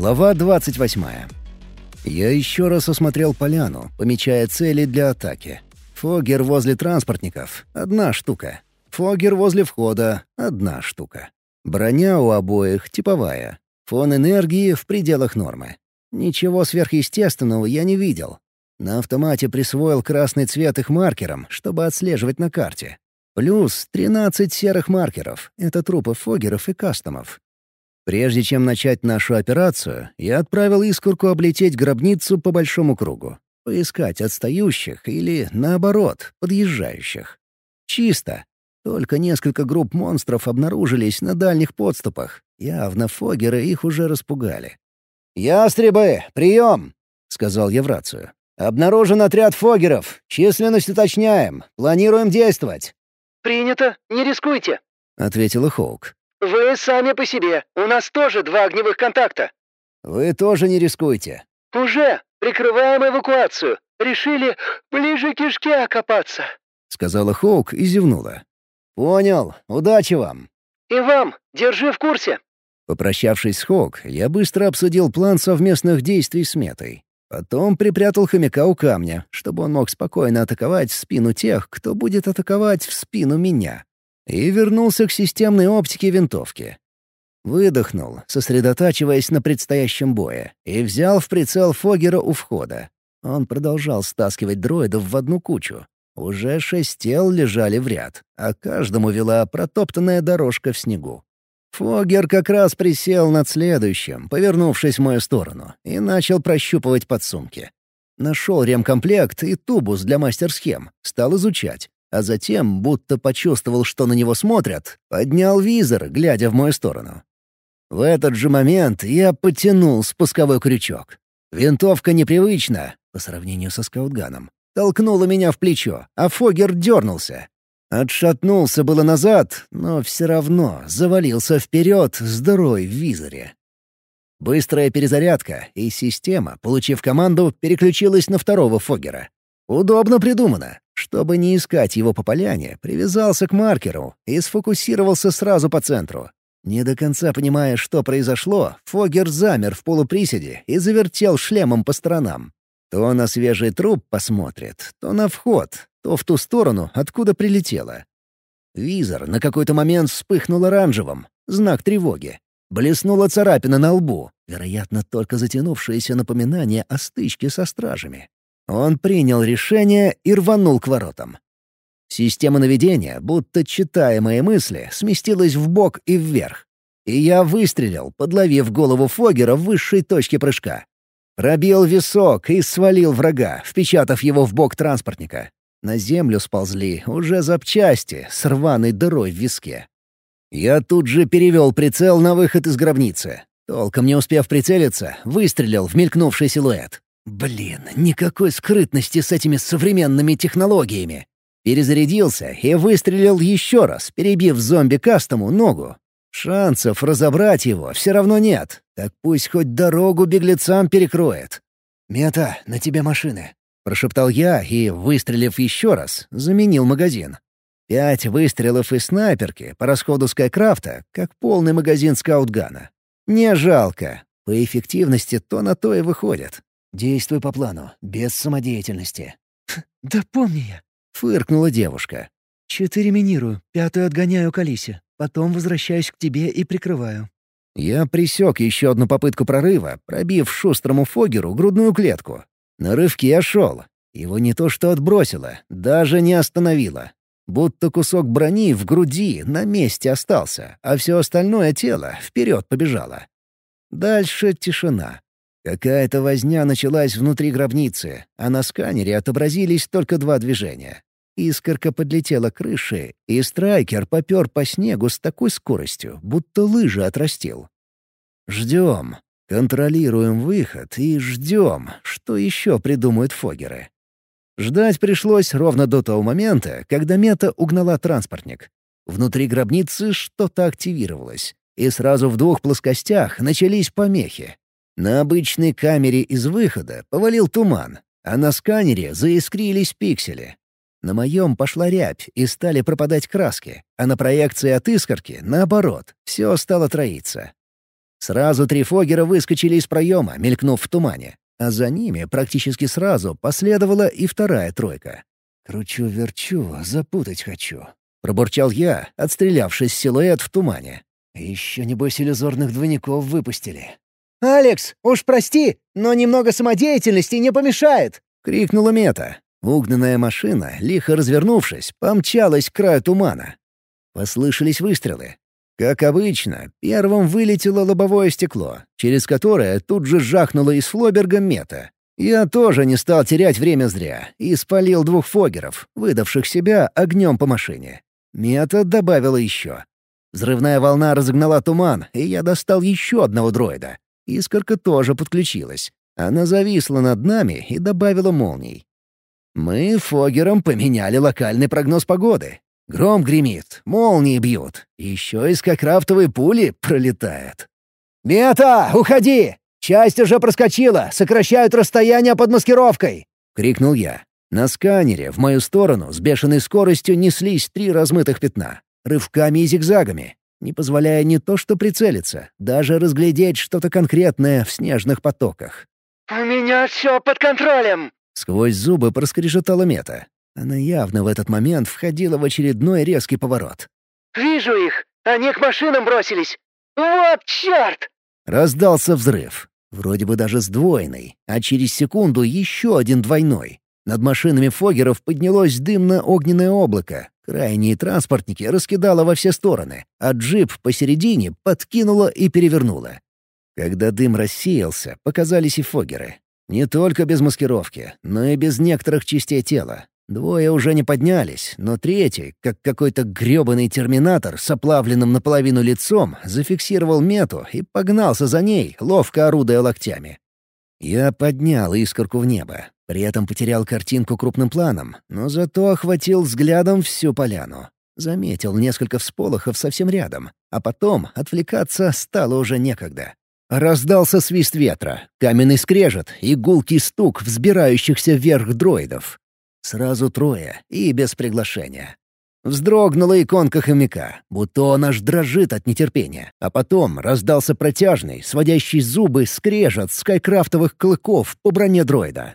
Глава 28. Я еще раз осмотрел поляну, помечая цели для атаки. Фогер возле транспортников — одна штука. Фогер возле входа — одна штука. Броня у обоих типовая. Фон энергии в пределах нормы. Ничего сверхъестественного я не видел. На автомате присвоил красный цвет их маркером, чтобы отслеживать на карте. Плюс 13 серых маркеров — это трупы фогеров и кастомов. Прежде чем начать нашу операцию, я отправил искорку облететь гробницу по большому кругу. Поискать отстающих или, наоборот, подъезжающих. Чисто. Только несколько групп монстров обнаружились на дальних подступах. Явно фогеры их уже распугали. «Ястребы, прием!» — сказал я в рацию. «Обнаружен отряд фогеров. Численность уточняем. Планируем действовать». «Принято. Не рискуйте», — ответила Хоук. «Вы сами по себе. У нас тоже два огневых контакта». «Вы тоже не рискуйте». «Уже. Прикрываем эвакуацию. Решили ближе к кишке окопаться», — сказала Хоук и зевнула. «Понял. Удачи вам». «И вам. Держи в курсе». Попрощавшись с Хоук, я быстро обсудил план совместных действий с Метой. Потом припрятал хомяка у камня, чтобы он мог спокойно атаковать в спину тех, кто будет атаковать в спину меня и вернулся к системной оптике винтовки. Выдохнул, сосредотачиваясь на предстоящем бое, и взял в прицел Фогера у входа. Он продолжал стаскивать дроидов в одну кучу. Уже шесть тел лежали в ряд, а каждому вела протоптанная дорожка в снегу. Фогер как раз присел над следующим, повернувшись в мою сторону, и начал прощупывать подсумки. Нашел ремкомплект и тубус для мастер-схем, стал изучать а затем, будто почувствовал, что на него смотрят, поднял визор, глядя в мою сторону. В этот же момент я потянул спусковой крючок. Винтовка непривычна, по сравнению со скаутганом, толкнула меня в плечо, а Фогер дернулся. Отшатнулся было назад, но все равно завалился вперед с дырой в визоре. Быстрая перезарядка, и система, получив команду, переключилась на второго Фогера. Удобно придумано. Чтобы не искать его по поляне, привязался к маркеру и сфокусировался сразу по центру. Не до конца понимая, что произошло, Фогер замер в полуприседе и завертел шлемом по сторонам. То на свежий труп посмотрит, то на вход, то в ту сторону, откуда прилетело. Визор на какой-то момент вспыхнул оранжевым, знак тревоги. Блеснула царапина на лбу, вероятно, только затянувшееся напоминание о стычке со стражами. Он принял решение и рванул к воротам. Система наведения, будто читая мои мысли, сместилась в бок и вверх. И я выстрелил, подловив голову Фогера в высшей точке прыжка. Пробил висок и свалил врага, впечатав его в бок транспортника. На землю сползли уже запчасти с рваной дырой в виске. Я тут же перевел прицел на выход из гробницы. Толком не успев прицелиться, выстрелил в мелькнувший силуэт. Блин, никакой скрытности с этими современными технологиями. Перезарядился и выстрелил еще раз, перебив зомби-кастому ногу. Шансов разобрать его все равно нет, так пусть хоть дорогу беглецам перекроет. «Мета, на тебе машины», — прошептал я и, выстрелив еще раз, заменил магазин. Пять выстрелов из снайперки по расходу Скайкрафта, как полный магазин скаутгана. Не жалко. По эффективности то на то и выходит. Действуй по плану, без самодеятельности». «Да помни я», — фыркнула девушка. «Четыре минирую, пятую отгоняю к Алисе. Потом возвращаюсь к тебе и прикрываю». Я присек еще одну попытку прорыва, пробив шустрому Фогеру грудную клетку. На рывке шел. Его не то что отбросило, даже не остановило. Будто кусок брони в груди на месте остался, а все остальное тело вперед побежало. Дальше тишина. Какая-то возня началась внутри гробницы, а на сканере отобразились только два движения. Искорка подлетела к крыше, и страйкер попер по снегу с такой скоростью, будто лыжи отрастил. Ждем. Контролируем выход и ждем, что еще придумают фогеры. Ждать пришлось ровно до того момента, когда мета угнала транспортник. Внутри гробницы что-то активировалось, и сразу в двух плоскостях начались помехи. На обычной камере из выхода повалил туман, а на сканере заискрились пиксели. На моем пошла рябь и стали пропадать краски, а на проекции от искорки, наоборот, все стало троиться. Сразу три фогера выскочили из проема, мелькнув в тумане. А за ними практически сразу последовала и вторая тройка. «Кручу-верчу, запутать хочу», — пробурчал я, отстрелявшись силуэт в тумане. «Еще, небось, иллюзорных двойников выпустили». «Алекс, уж прости, но немного самодеятельности не помешает!» — крикнула Мета. Угнанная машина, лихо развернувшись, помчалась к краю тумана. Послышались выстрелы. Как обычно, первым вылетело лобовое стекло, через которое тут же жахнуло из флоберга мета. Я тоже не стал терять время зря и спалил двух фогеров, выдавших себя огнем по машине. Мета добавила еще. Взрывная волна разогнала туман, и я достал еще одного дроида. Искорка тоже подключилась. Она зависла над нами и добавила молний. Мы Фогером поменяли локальный прогноз погоды. Гром гремит, молнии бьют, еще и скакрафтовые пули пролетают. «Мета, уходи! Часть уже проскочила, сокращают расстояние под маскировкой!» — крикнул я. На сканере в мою сторону с бешеной скоростью неслись три размытых пятна, рывками и зигзагами, не позволяя не то что прицелиться, даже разглядеть что-то конкретное в снежных потоках. «У меня все под контролем!» Сквозь зубы проскрежетала мета. Она явно в этот момент входила в очередной резкий поворот. «Вижу их! Они к машинам бросились! Вот черт!» Раздался взрыв. Вроде бы даже сдвоенный, а через секунду еще один двойной. Над машинами Фогеров поднялось дымно-огненное облако. Крайние транспортники раскидало во все стороны, а джип посередине подкинуло и перевернуло. Когда дым рассеялся, показались и Фогеры. Не только без маскировки, но и без некоторых частей тела. Двое уже не поднялись, но третий, как какой-то грёбаный терминатор с оплавленным наполовину лицом, зафиксировал мету и погнался за ней, ловко орудуя локтями. Я поднял искорку в небо, при этом потерял картинку крупным планом, но зато охватил взглядом всю поляну. Заметил несколько всполохов совсем рядом, а потом отвлекаться стало уже некогда. Раздался свист ветра, каменный скрежет и гулкий стук взбирающихся вверх дроидов. Сразу трое и без приглашения. Вздрогнула иконка хомяка, будто он аж дрожит от нетерпения. А потом раздался протяжный, сводящий зубы скрежет скайкрафтовых клыков по броне дроида.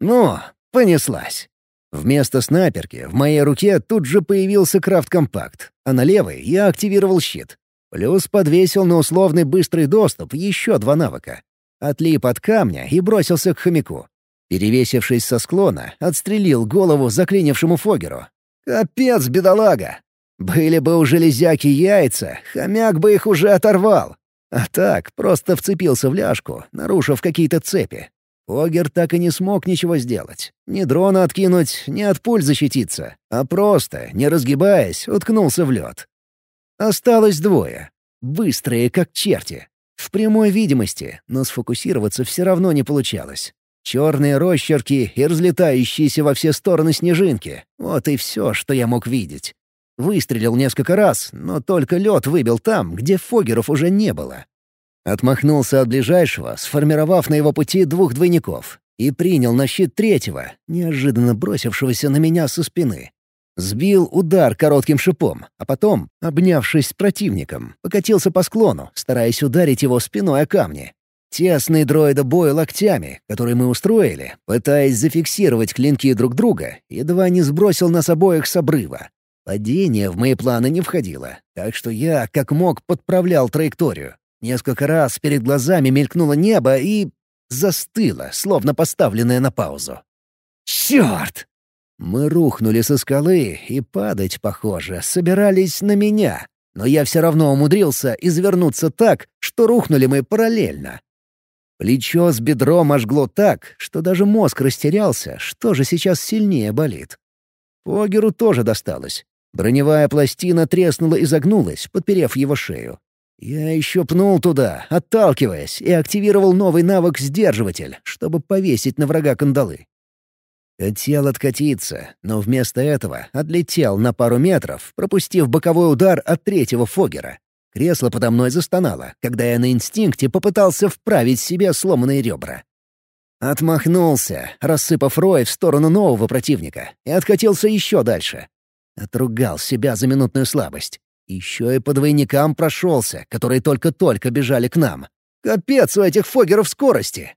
Ну, понеслась. Вместо снайперки в моей руке тут же появился крафт-компакт, а на левой я активировал щит. Плюс подвесил на условный быстрый доступ еще два навыка. Отлип от камня и бросился к хомяку. Перевесившись со склона, отстрелил голову заклинившему Фогеру. Капец, бедолага! Были бы у железяки яйца, хомяк бы их уже оторвал. А так, просто вцепился в ляжку, нарушив какие-то цепи. Фогер так и не смог ничего сделать. Ни дрона откинуть, ни от пуль защититься, а просто, не разгибаясь, уткнулся в лед. Осталось двое. Быстрые, как черти. В прямой видимости, но сфокусироваться все равно не получалось. Черные росчерки и разлетающиеся во все стороны снежинки. Вот и все, что я мог видеть. Выстрелил несколько раз, но только лед выбил там, где фогеров уже не было. Отмахнулся от ближайшего, сформировав на его пути двух двойников, и принял на щит третьего, неожиданно бросившегося на меня со спины. Сбил удар коротким шипом, а потом, обнявшись с противником, покатился по склону, стараясь ударить его спиной о камни. Тесный дроида бой локтями, который мы устроили, пытаясь зафиксировать клинки друг друга, едва не сбросил нас обоих с обрыва. Падение в мои планы не входило, так что я, как мог, подправлял траекторию. Несколько раз перед глазами мелькнуло небо и... застыло, словно поставленное на паузу. «Черт!» Мы рухнули со скалы и падать, похоже, собирались на меня. Но я все равно умудрился извернуться так, что рухнули мы параллельно. Плечо с бедром ожгло так, что даже мозг растерялся, что же сейчас сильнее болит. Фогеру тоже досталось. Броневая пластина треснула и загнулась, подперев его шею. Я еще пнул туда, отталкиваясь, и активировал новый навык «Сдерживатель», чтобы повесить на врага кандалы. Хотел откатиться, но вместо этого отлетел на пару метров, пропустив боковой удар от третьего Фогера. Кресло подо мной застонало, когда я на инстинкте попытался вправить себе сломанные ребра. Отмахнулся, рассыпав рой в сторону нового противника, и откатился еще дальше. Отругал себя за минутную слабость. Еще и по двойникам прошелся, которые только-только бежали к нам. Капец у этих фогеров скорости!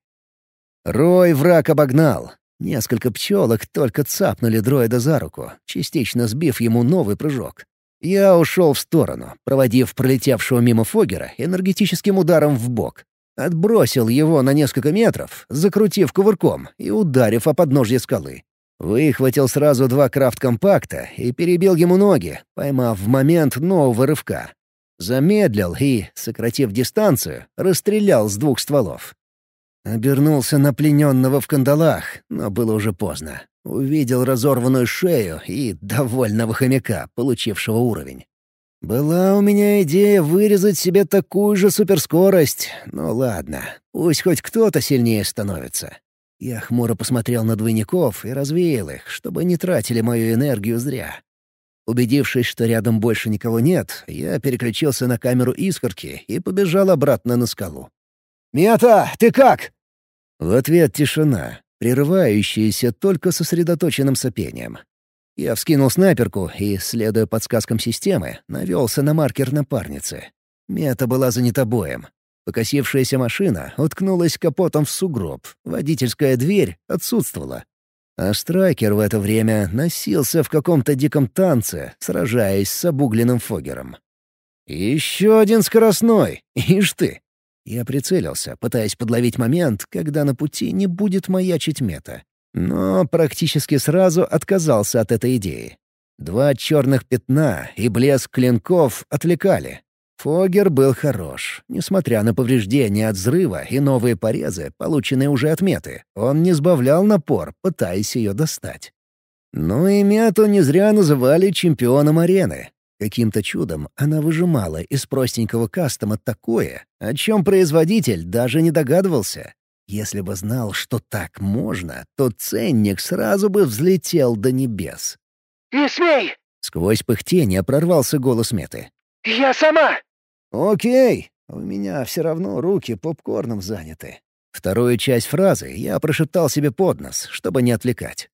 Рой враг обогнал. Несколько пчелок только цапнули дроида за руку, частично сбив ему новый прыжок. Я ушел в сторону, проводив пролетевшего мимо Фогера энергетическим ударом в бок. Отбросил его на несколько метров, закрутив кувырком и ударив о подножье скалы. Выхватил сразу два крафт-компакта и перебил ему ноги, поймав в момент нового рывка. Замедлил и, сократив дистанцию, расстрелял с двух стволов. Обернулся на плененного в кандалах, но было уже поздно. Увидел разорванную шею и довольного хомяка, получившего уровень. Была у меня идея вырезать себе такую же суперскорость, но ладно, пусть хоть кто-то сильнее становится. Я хмуро посмотрел на двойников и развеял их, чтобы не тратили мою энергию зря. Убедившись, что рядом больше никого нет, я переключился на камеру искорки и побежал обратно на скалу. «Мета, ты как?» В ответ тишина, прерывающаяся только сосредоточенным сопением. Я вскинул снайперку и, следуя подсказкам системы, навелся на маркер напарницы. Мета была занята боем. Покосившаяся машина уткнулась капотом в сугроб, водительская дверь отсутствовала. А страйкер в это время носился в каком-то диком танце, сражаясь с обугленным фогером. «Еще один скоростной! Ишь ты!» Я прицелился, пытаясь подловить момент, когда на пути не будет маячить мета. Но практически сразу отказался от этой идеи. Два черных пятна и блеск клинков отвлекали. Фогер был хорош. Несмотря на повреждения от взрыва и новые порезы, полученные уже от меты, он не сбавлял напор, пытаясь ее достать. Ну и мету не зря называли чемпионом арены. Каким-то чудом она выжимала из простенького кастома такое, о чем производитель даже не догадывался. Если бы знал, что так можно, то ценник сразу бы взлетел до небес. «Не смей!» — сквозь пыхтение прорвался голос Меты. «Я сама!» «Окей, у меня все равно руки попкорном заняты». Вторую часть фразы я прошептал себе под нос, чтобы не отвлекать.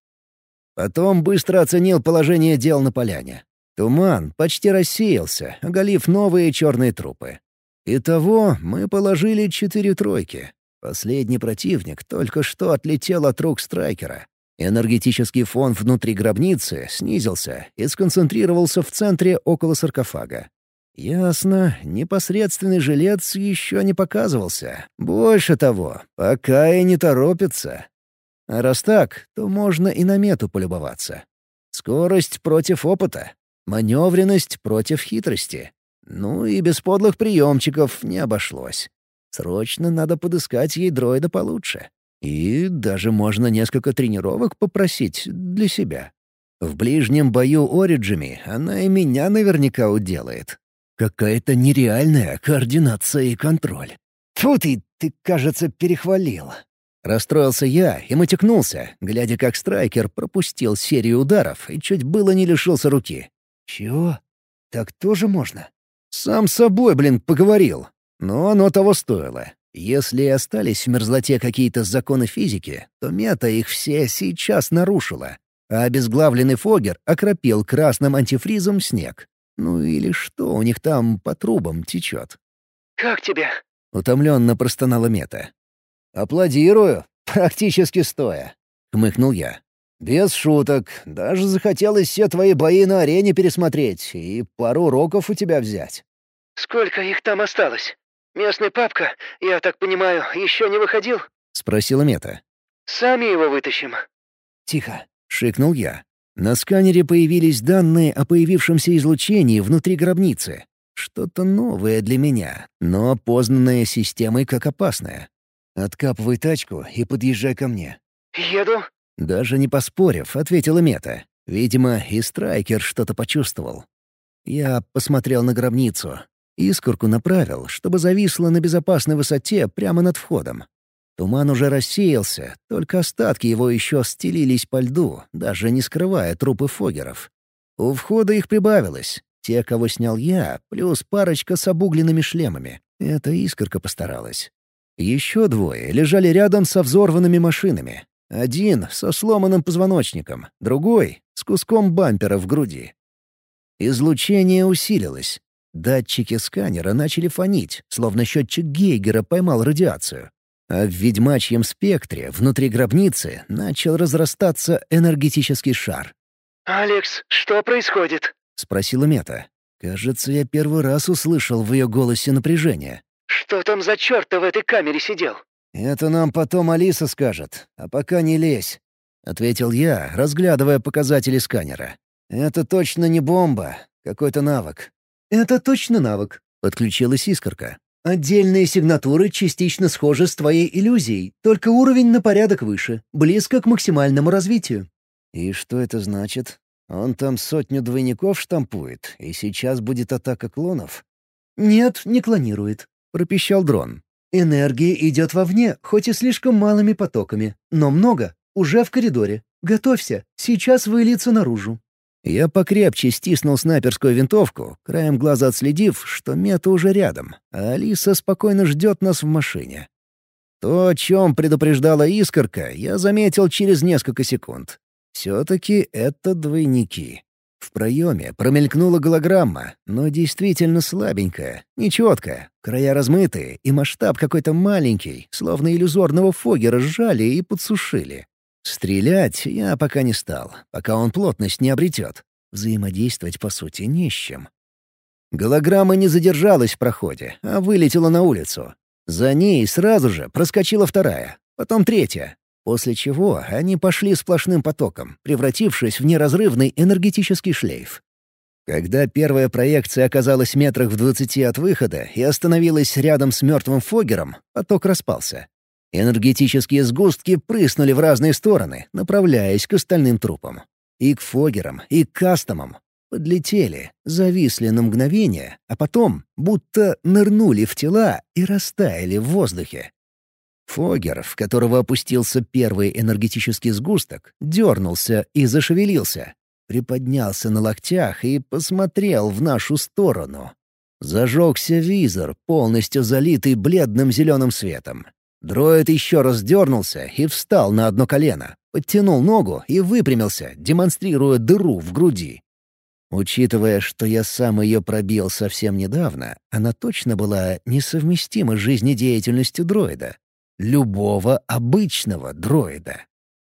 Потом быстро оценил положение дел на поляне. Туман почти рассеялся, оголив новые черные трупы. Итого мы положили четыре тройки. Последний противник только что отлетел от рук страйкера. Энергетический фон внутри гробницы снизился и сконцентрировался в центре около саркофага. Ясно, непосредственный жилец еще не показывался. Больше того, пока и не торопится. А раз так, то можно и на мету полюбоваться. Скорость против опыта, маневренность против хитрости. Ну и без подлых приемчиков не обошлось. Срочно надо подыскать ей дроида получше. И даже можно несколько тренировок попросить для себя. В ближнем бою Ориджами она и меня наверняка уделает. Какая-то нереальная координация и контроль. Фу ты, ты, кажется, перехвалил. Расстроился я и мотекнулся, глядя, как страйкер пропустил серию ударов и чуть было не лишился руки. «Чего? Так тоже можно?» «Сам собой, блин, поговорил. Но оно того стоило. Если и остались в мерзлоте какие-то законы физики, то мета их все сейчас нарушила, а обезглавленный Фогер окропил красным антифризом снег. Ну или что у них там по трубам течет? «Как тебе?» — утомленно простонала Мета. «Аплодирую, практически стоя», — хмыкнул я. «Без шуток. Даже захотелось все твои бои на арене пересмотреть и пару уроков у тебя взять». «Сколько их там осталось? Местный папка, я так понимаю, еще не выходил?» — спросила Мета. «Сами его вытащим». «Тихо», — шикнул я. На сканере появились данные о появившемся излучении внутри гробницы. Что-то новое для меня, но опознанное системой как опасное. «Откапывай тачку и подъезжай ко мне». «Еду». Даже не поспорив, ответила Мета. Видимо, и Страйкер что-то почувствовал. Я посмотрел на гробницу. Искорку направил, чтобы зависла на безопасной высоте прямо над входом. Туман уже рассеялся, только остатки его еще стелились по льду, даже не скрывая трупы фогеров. У входа их прибавилось. Те, кого снял я, плюс парочка с обугленными шлемами. Эта искорка постаралась. Еще двое лежали рядом со взорванными машинами. Один — со сломанным позвоночником, другой — с куском бампера в груди. Излучение усилилось. Датчики сканера начали фонить, словно счетчик Гейгера поймал радиацию. А в ведьмачьем спектре внутри гробницы начал разрастаться энергетический шар. «Алекс, что происходит?» — спросила Мета. Кажется, я первый раз услышал в ее голосе напряжение. «Что там за черт в этой камере сидел?» «Это нам потом Алиса скажет, а пока не лезь», — ответил я, разглядывая показатели сканера. «Это точно не бомба, какой-то навык». «Это точно навык», — подключилась искорка. «Отдельные сигнатуры частично схожи с твоей иллюзией, только уровень на порядок выше, близко к максимальному развитию». «И что это значит? Он там сотню двойников штампует, и сейчас будет атака клонов?» «Нет, не клонирует», — пропищал дрон. «Энергия идет вовне, хоть и слишком малыми потоками, но много, уже в коридоре. Готовься, сейчас выльется наружу». Я покрепче стиснул снайперскую винтовку, краем глаза отследив, что мета уже рядом, а Алиса спокойно ждет нас в машине. То, о чем предупреждала искорка, я заметил через несколько секунд. Все-таки это двойники. В проеме промелькнула голограмма, но действительно слабенькая, нечеткая, края размытые и масштаб какой-то маленький, словно иллюзорного фогера сжали и подсушили. Стрелять я пока не стал, пока он плотность не обретет. Взаимодействовать, по сути, не с чем. Голограмма не задержалась в проходе, а вылетела на улицу. За ней сразу же проскочила вторая, потом третья, после чего они пошли сплошным потоком, превратившись в неразрывный энергетический шлейф. Когда первая проекция оказалась метрах в двадцати от выхода и остановилась рядом с мертвым Фогером, поток распался. Энергетические сгустки прыснули в разные стороны, направляясь к остальным трупам. И к Фогерам, и к Кастомам. Подлетели, зависли на мгновение, а потом будто нырнули в тела и растаяли в воздухе. Фогер, в которого опустился первый энергетический сгусток, дернулся и зашевелился. Приподнялся на локтях и посмотрел в нашу сторону. Зажегся визор, полностью залитый бледным зеленым светом. Дроид еще раз дернулся и встал на одно колено, подтянул ногу и выпрямился, демонстрируя дыру в груди. Учитывая, что я сам ее пробил совсем недавно, она точно была несовместима с жизнедеятельностью дроида. Любого обычного дроида.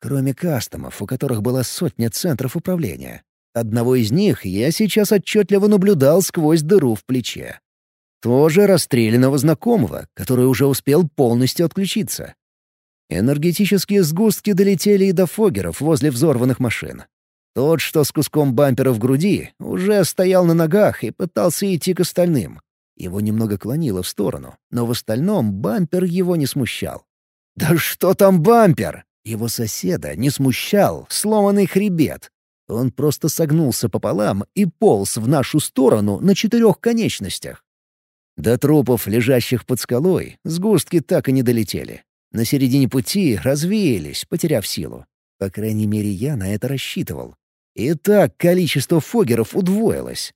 Кроме кастомов, у которых была сотня центров управления. Одного из них я сейчас отчетливо наблюдал сквозь дыру в плече. Тоже расстрелянного знакомого, который уже успел полностью отключиться. Энергетические сгустки долетели и до фогеров возле взорванных машин. Тот, что с куском бампера в груди, уже стоял на ногах и пытался идти к остальным. Его немного клонило в сторону, но в остальном бампер его не смущал. «Да что там бампер?» Его соседа не смущал сломанный хребет. Он просто согнулся пополам и полз в нашу сторону на четырех конечностях. До трупов, лежащих под скалой, сгустки так и не долетели. На середине пути развеялись, потеряв силу. По крайней мере, я на это рассчитывал. И так количество фогеров удвоилось.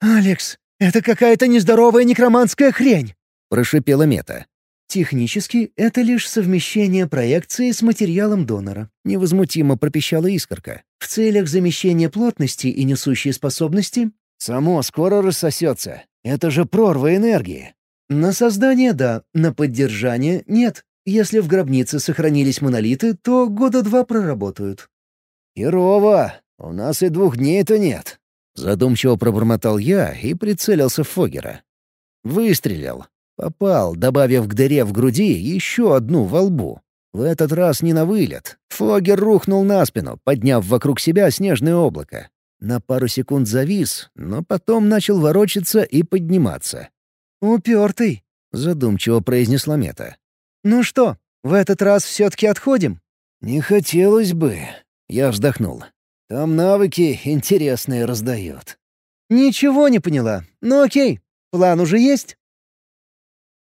«Алекс, это какая-то нездоровая некроманская хрень!» — прошипела Мета. «Технически это лишь совмещение проекции с материалом донора», — невозмутимо пропищала искорка. «В целях замещения плотности и несущей способности...» «Само скоро рассосется. Это же прорва энергии». «На создание — да, на поддержание — нет. Если в гробнице сохранились монолиты, то года два проработают». «Херово! У нас и двух дней-то нет». Задумчиво пробормотал я и прицелился в Фогера. Выстрелил. Попал, добавив к дыре в груди еще одну во лбу. В этот раз не на вылет. Фогер рухнул на спину, подняв вокруг себя снежное облако. На пару секунд завис, но потом начал ворочаться и подниматься. «Упертый», — задумчиво произнесла Мета. «Ну что, в этот раз все-таки отходим?» «Не хотелось бы», — я вздохнул. «Там навыки интересные раздают». «Ничего не поняла. Ну окей, план уже есть?»